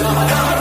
Oh,